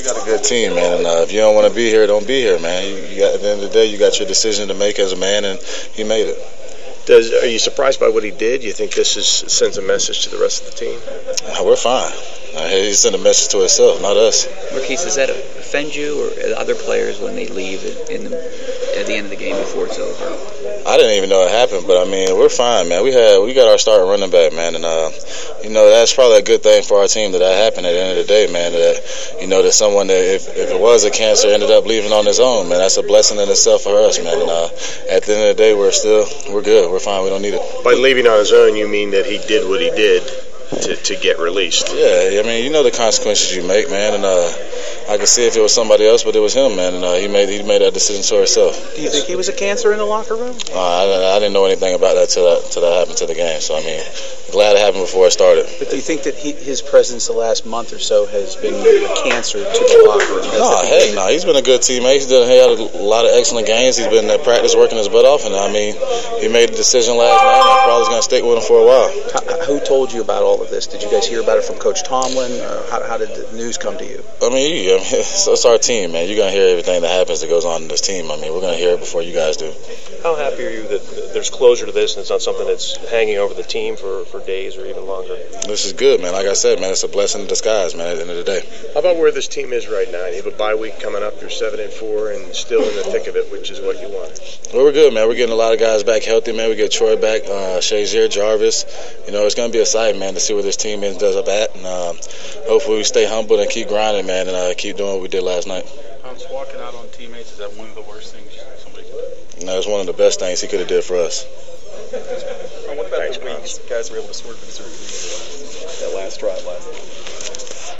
we got a good team, man. And uh, if you don't want to be here, don't be here, man. You, you got, at the end of the day, you got your decision to make as a man, and he made it. Does are you surprised by what he did? You think this is sends a message to the rest of the team? Uh, we're fine. Uh, he sent a message to himself, not us. Maurkice, does that offend you or other players when they leave in the, at the end of the game before it's over? I didn't even know it happened, but I mean, we're fine, man. We had we got our starting running back, man, and uh, you know that's probably a good thing for our team that that happened at the end of the day, man. That you know that someone that if, if it was a cancer ended up leaving on his own, man, that's a blessing in itself for us, man. And uh, at the end of the day, we're still we're good. We're fine. We don't need it. By leaving on his own, you mean that he did what he did to, to get released. Yeah, I mean, you know the consequences you make, man, and uh, I could see if it was somebody else, but it was him, man, and uh, he made he made that decision to himself. Do you think he was a cancer in the locker room? Uh, I, I didn't know anything about that till that till that happened to the game. So I mean, glad it happened before it started. But do you think that he, his presence the last month or so has been a cancer to the locker room? No, heck no. He's been a good teammate. He's done he had a lot of excellent games. He's been at practice working his butt off, and I mean, he made the decision last night. and probably going to stick with him for a while. Who told you about all of this? Did you guys hear about it from Coach Tomlin? Uh, how, how, did the news come to you? I mean, I mean it's, it's, our team, man. You're going to hear everything that happens that goes on in this team. I mean, we're going to hear it before you guys do. How happy are you that there's closure to this and it's not something that's hanging over the team for, for days or even longer? This is good, man. Like I said, man, it's a blessing in disguise, man, at the end of the day. How about where this team is right now? You have a bye week coming up. You're 7 and 4 and still in the thick of it, which is what you want. Well, we're good, man. We're getting a lot of guys back healthy, man. We get Troy back, uh, Shazier, Jarvis. You know, it's going to be a sight, man, to see where this team ends up at. And um, hopefully we stay humble and keep grinding, man, and uh, keep doing what we did last night. Pounce walking out on teammates, is that one of the worst things somebody could do? No, it's one of the best things he could have did for us. What about Thanks, the way guys were able to score that last drive last night?